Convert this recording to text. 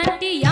नटिया